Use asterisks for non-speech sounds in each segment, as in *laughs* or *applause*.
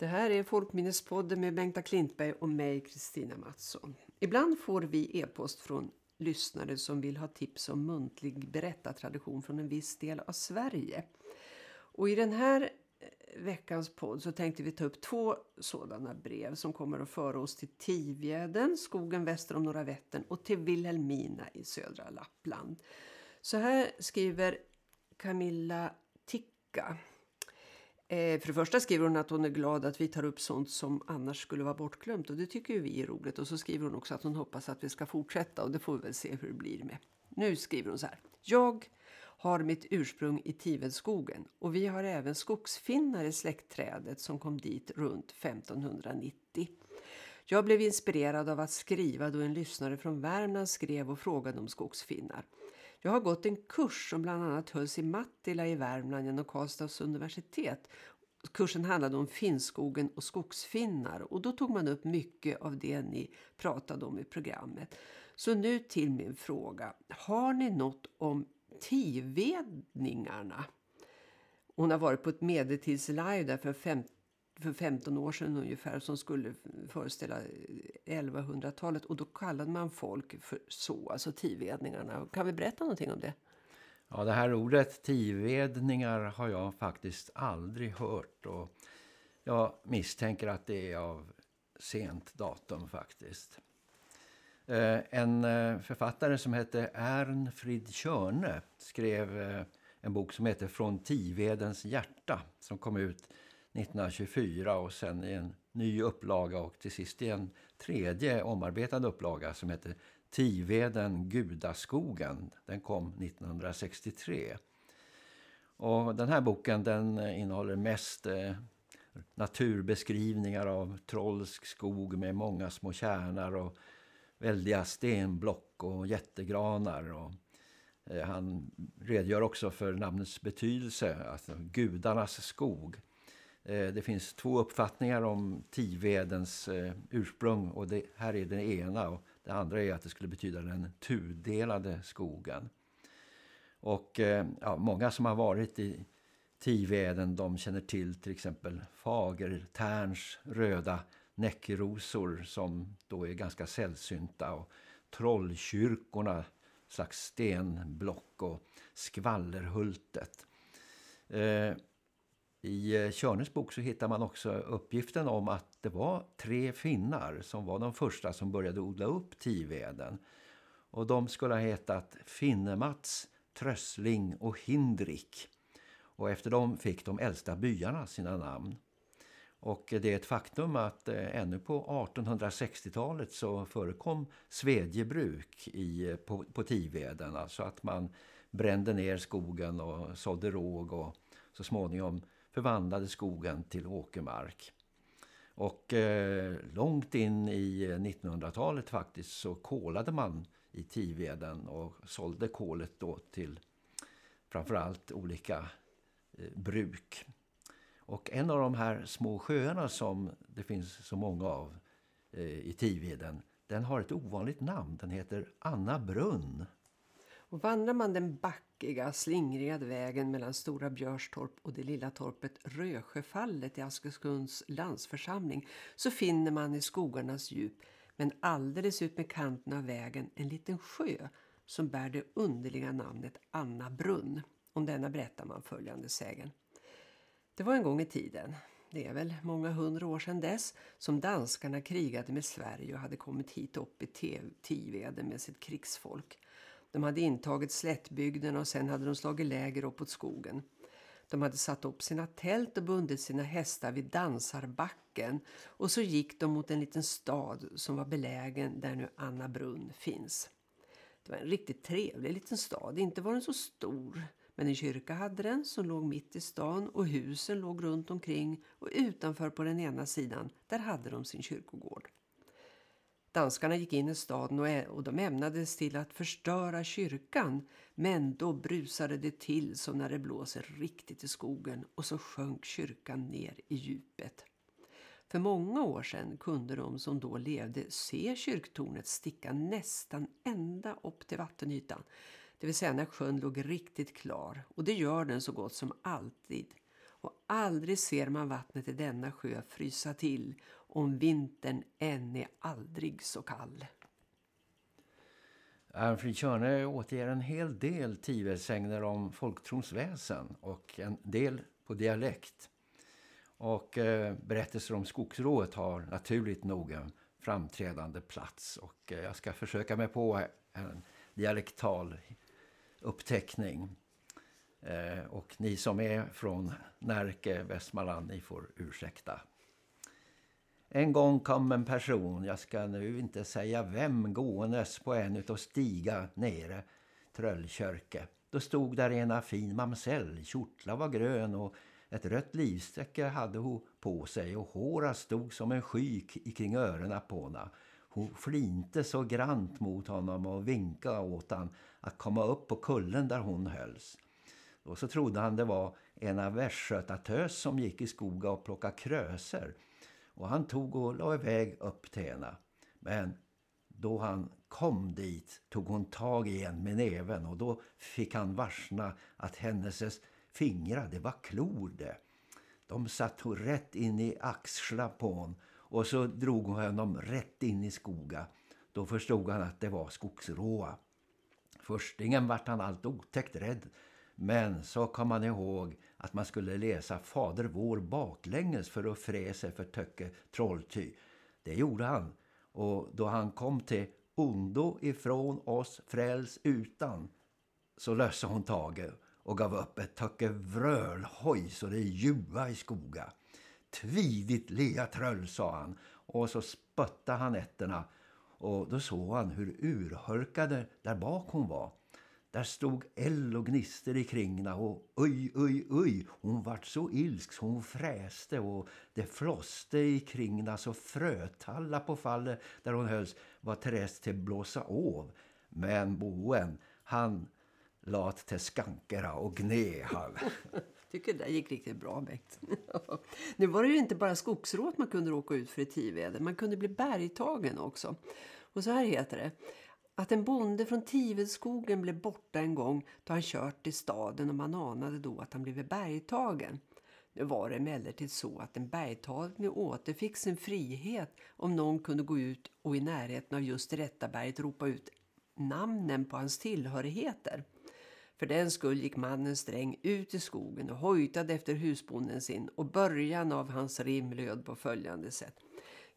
Det här är Folkminnespodden med Bengta Klintberg och mig, Kristina Mattsson. Ibland får vi e-post från lyssnare som vill ha tips om muntlig berättartradition från en viss del av Sverige. Och i den här eh, veckans podd så tänkte vi ta upp två sådana brev som kommer att föra oss till Tivjäden, skogen väster om Norra Vättern och till Vilhelmina i södra Lappland. Så här skriver Camilla Ticka. Eh, för det första skriver hon att hon är glad att vi tar upp sånt som annars skulle vara bortglömt och det tycker ju vi är roligt. Och så skriver hon också att hon hoppas att vi ska fortsätta och det får vi väl se hur det blir med. Nu skriver hon så här. Jag har mitt ursprung i Tivedskogen och vi har även skogsfinnar i släktträdet som kom dit runt 1590. Jag blev inspirerad av att skriva då en lyssnare från Värmland skrev och frågade om skogsfinnar. Jag har gått en kurs som bland annat hölls i Mattila i Värmland genom Karlstads universitet. Kursen handlade om finskogen och skogsfinnar och då tog man upp mycket av det ni pratade om i programmet. Så nu till min fråga. Har ni något om tivedningarna? Hon har varit på ett medeltidslive där för 15 för 15 år sedan ungefär som skulle föreställa 1100-talet och då kallade man folk för så, alltså tivedningarna. Kan vi berätta någonting om det? Ja, det här ordet tivedningar har jag faktiskt aldrig hört och jag misstänker att det är av sent datum faktiskt. Eh, en eh, författare som hette Ernfrid Körne skrev eh, en bok som heter Från Tivedens hjärta som kom ut 1924 och sen i en ny upplaga och till sist i en tredje omarbetad upplaga som heter Tiveden Gudaskogen. Den kom 1963. Och den här boken den innehåller mest eh, naturbeskrivningar av trollsk skog med många små kärnar och väldiga stenblock och jättegranar. Och, eh, han redogör också för namnets betydelse, alltså gudarnas skog. Eh, det finns två uppfattningar om Tivedens eh, ursprung och det här är den ena och det andra är att det skulle betyda den tudelade skogen. Och eh, ja, många som har varit i Tiveden de känner till till exempel Fagertärns röda näckrosor som då är ganska sällsynta och trollkyrkorna slags stenblock och skvallerhultet. Eh, i eh, Körnes bok så hittar man också uppgiften om att det var tre finnar som var de första som började odla upp Tiveden. Och de skulle ha hetat Finnemats, Trössling och Hindrik. Och efter dem fick de äldsta byarna sina namn. Och det är ett faktum att eh, ännu på 1860-talet så förekom svedjebruk i, eh, på, på Tiveden. Alltså att man brände ner skogen och sådde råg och så småningom förvandlade skogen till åkermark. Och eh, långt in i eh, 1900-talet faktiskt så kolade man i Tiveden och sålde kolet då till framförallt olika eh, bruk. Och en av de här små sjöarna som det finns så många av eh, i Tiveden, den har ett ovanligt namn. Den heter Anna Brunn. Och vandrar man den backiga, slingriga vägen mellan Stora Björstorp och det lilla torpet Rösjöfallet i Askeskunds landsförsamling så finner man i skogarnas djup, men alldeles ut med kanten av vägen, en liten sjö som bär det underliga namnet Anna Brunn. Om denna berättar man följande sägen. Det var en gång i tiden, det är väl många hundra år sedan dess, som danskarna krigade med Sverige och hade kommit hit upp i Tiveden med sitt krigsfolk. De hade intagit slättbygden och sen hade de slagit läger uppåt skogen. De hade satt upp sina tält och bundit sina hästar vid Dansarbacken och så gick de mot en liten stad som var belägen där nu Anna Brunn finns. Det var en riktigt trevlig liten stad, inte var den så stor men en kyrka hade den som låg mitt i stan och husen låg runt omkring och utanför på den ena sidan där hade de sin kyrkogård. Danskarna gick in i staden och de ämnades till att förstöra kyrkan. Men då brusade det till som när det blåser riktigt i skogen och så sjönk kyrkan ner i djupet. För många år sedan kunde de som då levde se kyrktornet sticka nästan ända upp till vattenytan. Det vill säga när sjön låg riktigt klar och det gör den så gott som alltid. och aldrig ser man vattnet i denna sjö frysa till om vintern än är aldrig så kall. Arnfrid Körne återger en hel del tivelsägner om folktrons väsen och en del på dialekt. Och eh, berättelser om skogsrået har naturligt nog en framträdande plats. Och eh, jag ska försöka mig på en dialektal uppteckning. Eh, och ni som är från Närke, Västmanland, ni får ursäkta. En gång kom en person, jag ska nu inte säga vem, gåendes på en utav stiga nere, Tröllkörke. Då stod där ena fin mamsell, kjortla var grön och ett rött livstäcke hade hon på sig och håra stod som en sky kring öronen på henne. Hon flinte så grant mot honom och vinkade åt han att komma upp på kullen där hon hölls. Och så trodde han det var en av värskötatös som gick i skoga och plockade kröser. Och han tog och la iväg upp till henne. Men då han kom dit tog hon tag i en med näven och då fick han varsna att hennes fingrar, det var klor det. De satt hon rätt in i axla på hon och så drog hon honom rätt in i skoga. Då förstod han att det var skogsråa. Förstingen vart han allt otäckt rädd. Men så kom han ihåg att man skulle läsa Fader vår baklänges för att fräsa för töcke trollty. Det gjorde han. Och då han kom till ondo ifrån oss fräls utan så löste hon taget och gav upp ett töcke vrölhoj så det ljuva i skoga. Tvidigt lea tröll, sa han, och så spötta han etterna och då såg han hur urhörkade där bak hon var. Där stod eld och gnister i kringna och oj, oj, oj, hon vart så ilsk så hon fräste och det flåste i kringna så frötalla på fallet där hon hölls var Therese till blåsa av. Men boen, han lat till skankera och gne han. *laughs* tycker det gick riktigt bra, Bengt. *laughs* nu var det ju inte bara skogsråt man kunde råka ut för i tiväder. Man kunde bli bergtagen också. Och så här heter det. Att en bonde från Tivedskogen blev borta en gång då han kört till staden och man anade då att han blivit bergtagen. Nu var det emellertid så att en bergtagne återfick sin frihet om någon kunde gå ut och i närheten av just rätta berget ropa ut namnen på hans tillhörigheter. För den skull gick mannen sträng ut i skogen och hojtade efter husbonden sin och början av hans rim löd på följande sätt.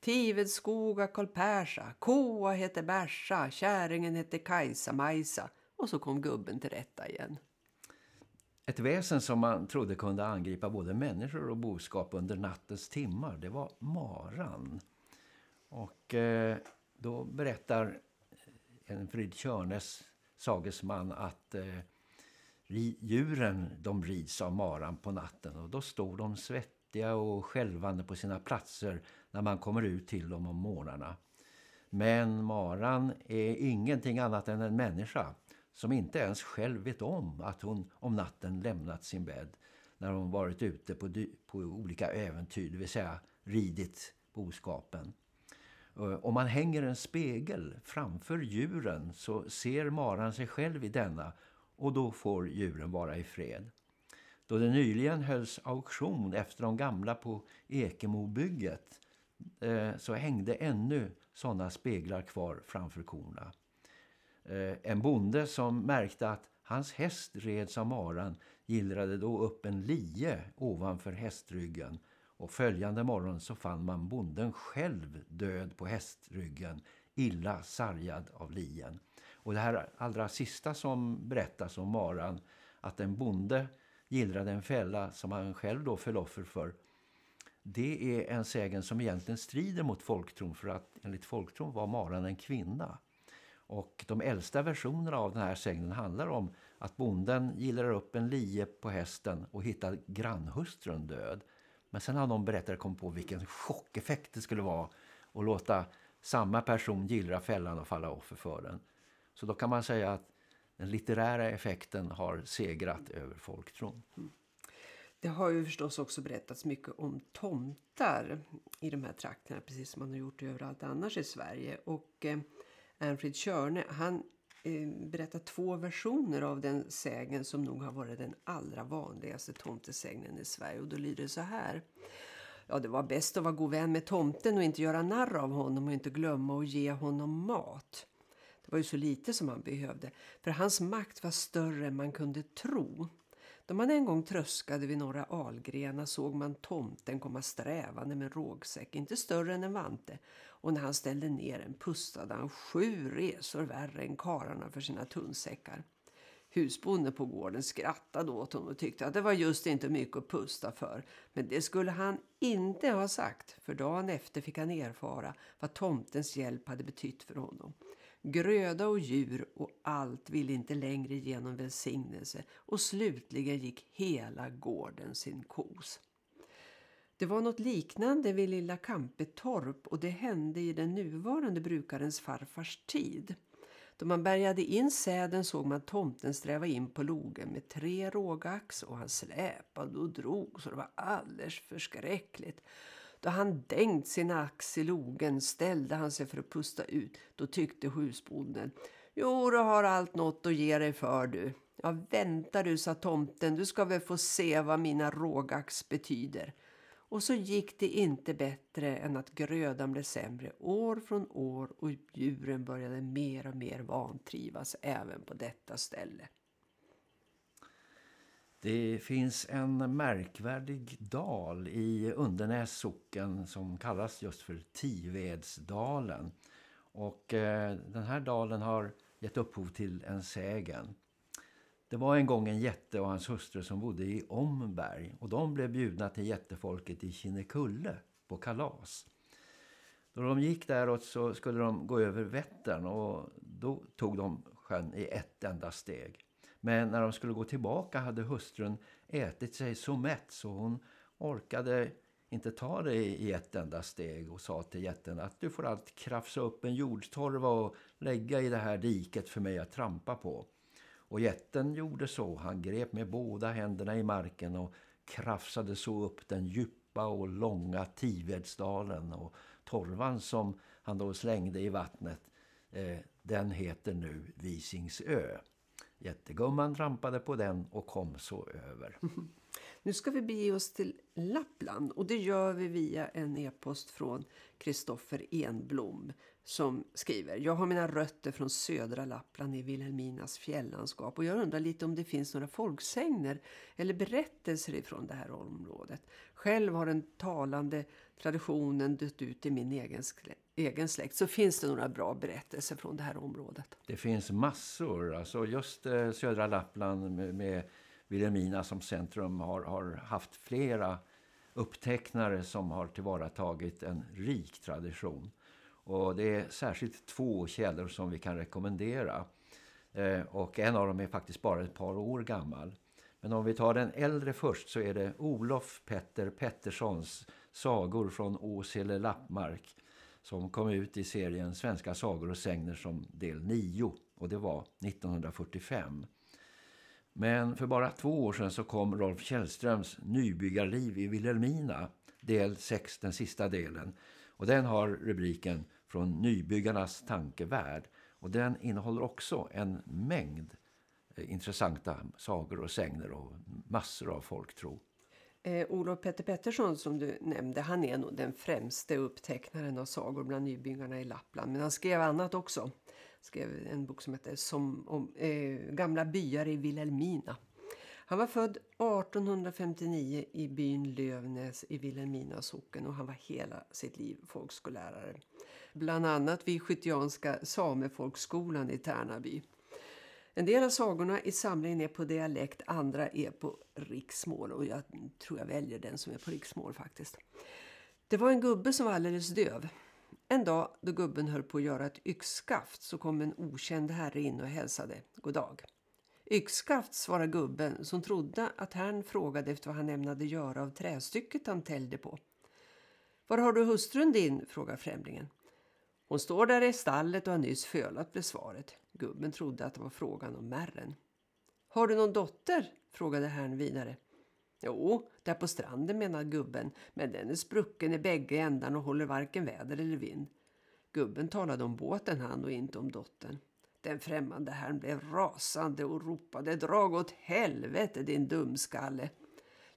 Tivedskoga Karl-Persa, Koa heter Bärsa, Käringen heter Kajsa Majsa och så kom gubben till rätta igen. Ett väsen som man trodde kunde angripa både människor och boskap under nattens timmar, det var maran. Och eh, då berättar en Frid Körnes sagesman att eh, djuren de rids av maran på natten och då står de svettiga och skälvande på sina platser när man kommer ut till dem om morgnarna. Men maran är ingenting annat än en människa som inte ens själv vet om att hon om natten lämnat sin bädd när hon varit ute på, på olika äventyr, det vill säga ridit boskapen. Eh, om man hänger en spegel framför djuren så ser maran sig själv i denna och då får djuren vara i fred. Då det nyligen hölls auktion efter de gamla på Ekemobygget Eh, så hängde ännu sådana speglar kvar framför korna. Eh, en bonde som märkte att hans häst reds av maran gillrade då upp en lie ovanför hästryggen och följande morgon så fann man bonden själv död på hästryggen, illa sargad av lien. Och det här allra sista som berättas om maran, att en bonde gillrade en fälla som han själv då föll offer för, det är en sägen som egentligen strider mot folktron för att enligt folktron var maran en kvinna. Och de äldsta versionerna av den här sägnen handlar om att bonden gillar upp en lie på hästen och hittar grannhustrun död. Men sen har någon berättare kommit på vilken chockeffekt det skulle vara att låta samma person gillra fällan och falla offer för den. Så då kan man säga att den litterära effekten har segrat över folktron. Mm. Det har ju förstås också berättats mycket om tomtar i de här trakterna, precis som man har gjort överallt annars i Sverige. Och eh, Ernfrid Körne, han eh, berättar två versioner av den sägen som nog har varit den allra vanligaste tomtesägnen i Sverige. Och då lyder det så här. Ja, det var bäst att vara god vän med tomten och inte göra narr av honom och inte glömma att ge honom mat. Det var ju så lite som han behövde, för hans makt var större än man kunde tro. Då man en gång tröskade vid några algrena såg man tomten komma strävande med en rågsäck, inte större än en vante. Och när han ställde ner den pustade han sju resor värre än kararna för sina tunnsäckar. Husbonden på gården skrattade åt honom och tyckte att det var just inte mycket att pusta för. Men det skulle han inte ha sagt, för dagen efter fick han erfara vad tomtens hjälp hade betytt för honom. Gröda och djur och allt ville inte längre genom välsignelse och slutligen gick hela gården sin kos. Det var något liknande vid lilla Kampetorp och det hände i den nuvarande brukarens farfars tid. Då man bärgade in säden såg man tomten sträva in på logen med tre rågax och han släpade och drog så det var alldeles förskräckligt. Då han dängt sin ax i logen ställde han sig för att pusta ut. Då tyckte husbonden. Jo, du har allt något att ge dig för du. Ja, vänta du, sa tomten. Du ska väl få se vad mina rågax betyder. Och så gick det inte bättre än att grödan blev sämre år från år och djuren började mer och mer vantrivas även på detta ställe. Det finns en märkvärdig dal i Undernäs socken som kallas just för Tivedsdalen. Och eh, den här dalen har gett upphov till en sägen. Det var en gång en jätte och hans hustru som bodde i Omberg och de blev bjudna till jättefolket i Kinnekulle på kalas. Då de gick däråt så skulle de gå över Vättern och då tog de sjön i ett enda steg. Men när de skulle gå tillbaka hade hustrun ätit sig så mätt så hon orkade inte ta det i ett enda steg och sa till jätten att du får allt krafsa upp en jordtorva och lägga i det här diket för mig att trampa på. Och jätten gjorde så. Han grep med båda händerna i marken och krafsade så upp den djupa och långa Tivedsdalen. Och torvan som han då slängde i vattnet, eh, den heter nu Visingsö. Jättegumman trampade på den och kom så över. *laughs* Nu ska vi bege oss till Lappland och det gör vi via en e-post från Kristoffer Enblom som skriver Jag har mina rötter från södra Lappland i Vilhelminas fjällandskap och jag undrar lite om det finns några folksägner eller berättelser ifrån det här området. Själv har den talande traditionen dött ut i min egen, egen släkt så finns det några bra berättelser från det här området. Det finns massor, alltså just eh, södra Lappland med, med Vilhelmina som centrum har, har haft flera upptecknare som har tillvaratagit en rik tradition. Och det är särskilt två källor som vi kan rekommendera. Eh, och en av dem är faktiskt bara ett par år gammal. Men om vi tar den äldre först så är det Olof Petter Petterssons sagor från Åsele Lappmark som kom ut i serien Svenska sagor och sägner som del 9 och det var 1945. Men för bara två år sedan så kom Rolf Källströms Nybyggarliv i Vilhelmina, del 6, den sista delen. Och den har rubriken Från nybyggarnas tankevärld. Och den innehåller också en mängd eh, intressanta sagor och sägner och massor av folktro. Eh, Olof Petter Pettersson som du nämnde, han är nog den främste upptecknaren av sagor bland nybyggarna i Lappland. Men han skrev annat också skrev en bok som heter som, om eh, Gamla byar i Vilhelmina. Han var född 1859 i byn Lövnäs i Vilhelmina socken och han var hela sitt liv folkskollärare. Bland annat vid Skyttianska samefolkskolan i Tärnaby. En del av sagorna i samlingen är på dialekt, andra är på riksmål och jag tror jag väljer den som är på riksmål faktiskt. Det var en gubbe som var alldeles döv. En dag då gubben höll på att göra ett yxskaft så kom en okänd herre in och hälsade. God dag. Yxskaft svarade gubben som trodde att herrn frågade efter vad han ämnade göra av trästycket han täljde på. Var har du hustrun din? frågar främlingen. Hon står där i stallet och har nyss fölat blev svaret. Gubben trodde att det var frågan om märren. Har du någon dotter? frågade herrn vidare. Jo, där på stranden menar gubben, men den är sprucken i bägge ändarna och håller varken väder eller vind. Gubben talade om båten han och inte om dottern. Den främmande herrn blev rasande och ropade Drag åt helvete din dumskalle.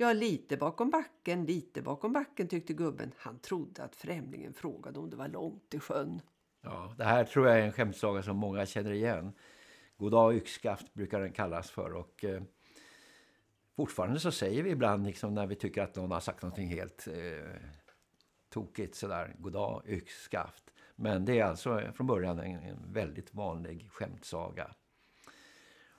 Ja, lite bakom backen, lite bakom backen tyckte gubben. Han trodde att främlingen frågade om det var långt till sjön. Ja, det här tror jag är en skämtsaga som många känner igen. Goddag yxskaft brukar den kallas för och eh, fortfarande så säger vi ibland liksom när vi tycker att någon har sagt någonting helt eh, tokigt sådär, goddag yxskaft. Men det är alltså från början en, en väldigt vanlig skämtsaga.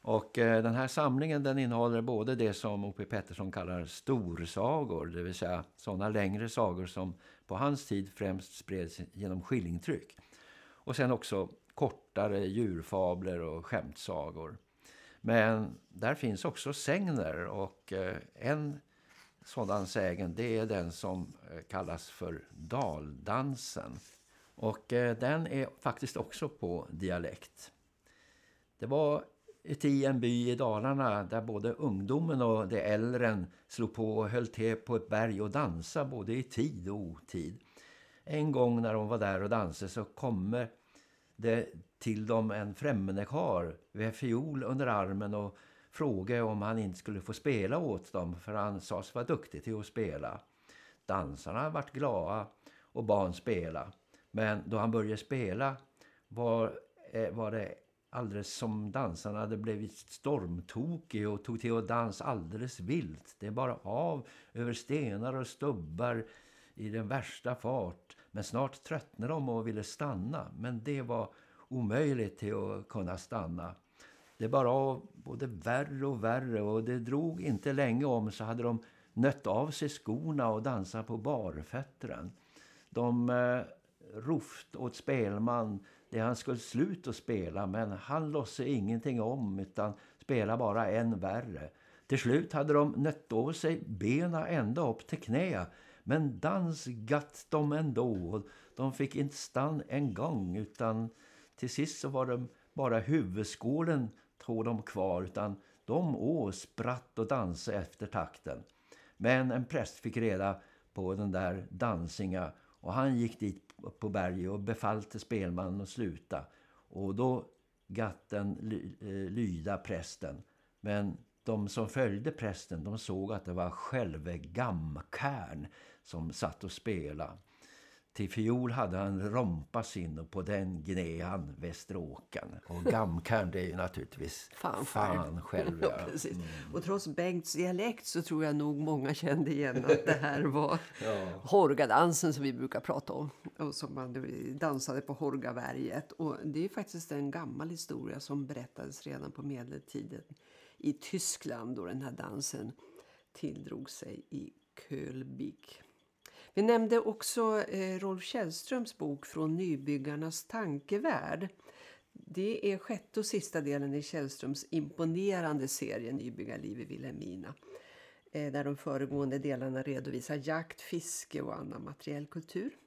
Och eh, den här samlingen den innehåller både det som O.P. Pettersson kallar storsagor, det vill säga sådana längre sagor som på hans tid främst spreds genom skillingtryck. Och sen också kortare djurfabler och skämtsagor. Men där finns också sägner och eh, en sådan sägen det är den som eh, kallas för daldansen. Och den är faktiskt också på dialekt. Det var i en by i Dalarna där både ungdomen och de äldre slog på och höll till på ett berg och dansa både i tid och otid. En gång när de var där och dansade så kommer det till dem en främmande kar med fiol under armen och frågade om han inte skulle få spela åt dem för han sa sig vara duktig till att spela. Dansarna vart glada och barn spela. Men då han började spela var, eh, var det alldeles som dansarna hade blivit stormtokig och tog till att dansa alldeles vilt. Det är bara av över stenar och stubbar i den värsta fart. Men snart tröttnade de och ville stanna. Men det var omöjligt till att kunna stanna. Det bara av både värre och värre och det drog inte länge om så hade de nött av sig skorna och dansat på barfötteren. De eh, roft åt spelman det han skulle sluta spela men han låtsade ingenting om utan spela bara än värre. Till slut hade de nött av sig bena ända upp till knä men dans gatt de ändå. De fick inte stann en gång utan till sist så var de bara huvudskålen tog de kvar utan de å spratt och dansade efter takten. Men en präst fick reda på den där dansinga och han gick dit på berget och befallde spelmannen att sluta. Och då gatten ly, eh, lyda prästen. Men de som följde prästen de såg att det var själve Gamkärn som satt och spelade. Till fiol hade han rompa sin och på den gned han Västeråken. Och Gamkärn det är ju naturligtvis fan, fan själv. Ja. precis. Mm. Och trots Bengts dialekt så tror jag nog många kände igen att det här var *laughs* ja. Horgadansen som vi brukar prata om. Och som man dansade på Horgaberget. Och det är faktiskt en gammal historia som berättades redan på medeltiden i Tyskland då den här dansen tilldrog sig i Kölbik. Vi nämnde också eh, Rolf Källströms bok Från nybyggarnas tankevärld. Det är sjätte och sista delen i Källströms imponerande serie Nybyggarliv i Vilhelmina. Eh, där de föregående delarna redovisar jakt, fiske och annan materiell kultur.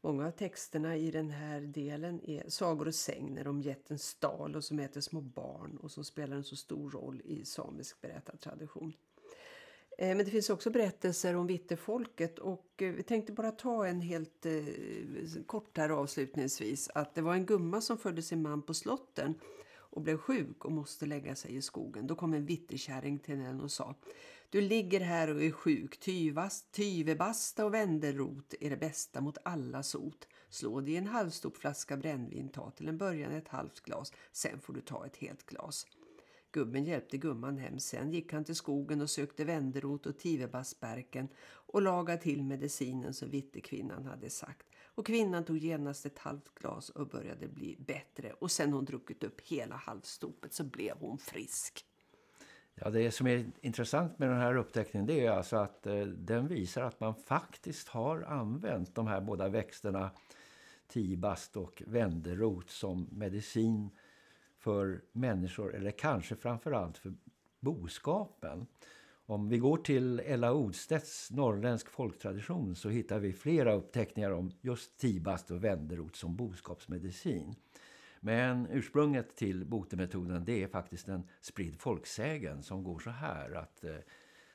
Många av texterna i den här delen är sagor och sägner om jätten Stal och som äter små barn och som spelar en så stor roll i samisk berättartradition. Eh, men det finns också berättelser om vittefolket och eh, vi tänkte bara ta en helt eh, kort här avslutningsvis. Att det var en gumma som födde sin man på slotten och blev sjuk och måste lägga sig i skogen. Då kom en vitterkärring till henne och sa Du ligger här och är sjuk, tyvast, tyvebasta och vänderrot är det bästa mot alla sot. Slå dig en halvstor flaska brännvin, ta till en början ett halvt glas, sen får du ta ett helt glas. Gubben hjälpte gumman hem. Sen gick han till skogen och sökte vänderot och tivebassbärken och lagade till medicinen som vittekvinnan hade sagt. Och kvinnan tog genast ett halvt glas och började bli bättre. Och sen hon druckit upp hela halvstopet så blev hon frisk. Ja, det som är intressant med den här upptäckningen det är alltså att eh, den visar att man faktiskt har använt de här båda växterna tibast och vänderot som medicin för människor eller kanske framförallt för boskapen. Om vi går till Ella Odstedts norrländsk folktradition så hittar vi flera uppteckningar om just tibast och vänderot som boskapsmedicin. Men ursprunget till botemetoden det är faktiskt en spridd folksägen som går så här att eh,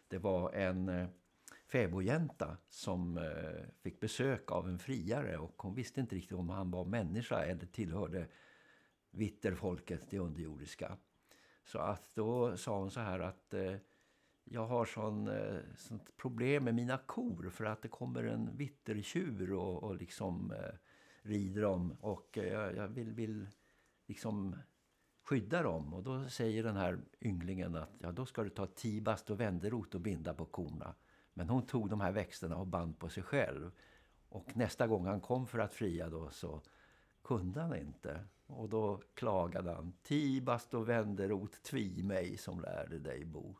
det var en eh, fäbodjänta som eh, fick besök av en friare och hon visste inte riktigt om han var människa eller tillhörde vitterfolket, det underjordiska. Så att då sa hon så här att eh, jag har sån, eh, sånt problem med mina kor för att det kommer en vittertjur och, och liksom eh, rider dem och eh, jag vill, vill liksom skydda dem. Och då säger den här ynglingen att ja, då ska du ta tibast och vänderot och binda på korna. Men hon tog de här växterna och band på sig själv. Och nästa gång han kom för att fria då så kunde han inte. Och då klagade han, tibast och vänderot tvi mig som lärde dig bot.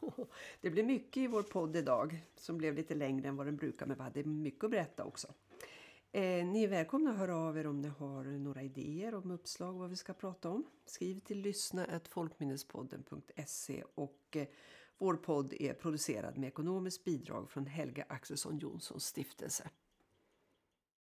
*laughs* Det blir mycket i vår podd idag som blev lite längre än vad den brukar men vi hade mycket att berätta också. Eh, ni är välkomna att höra av er om ni har några idéer om uppslag vad vi ska prata om. Skriv till lyssna folkminnespodden.se och eh, vår podd är producerad med ekonomiskt bidrag från Helga Axelsson Jonssons stiftelse.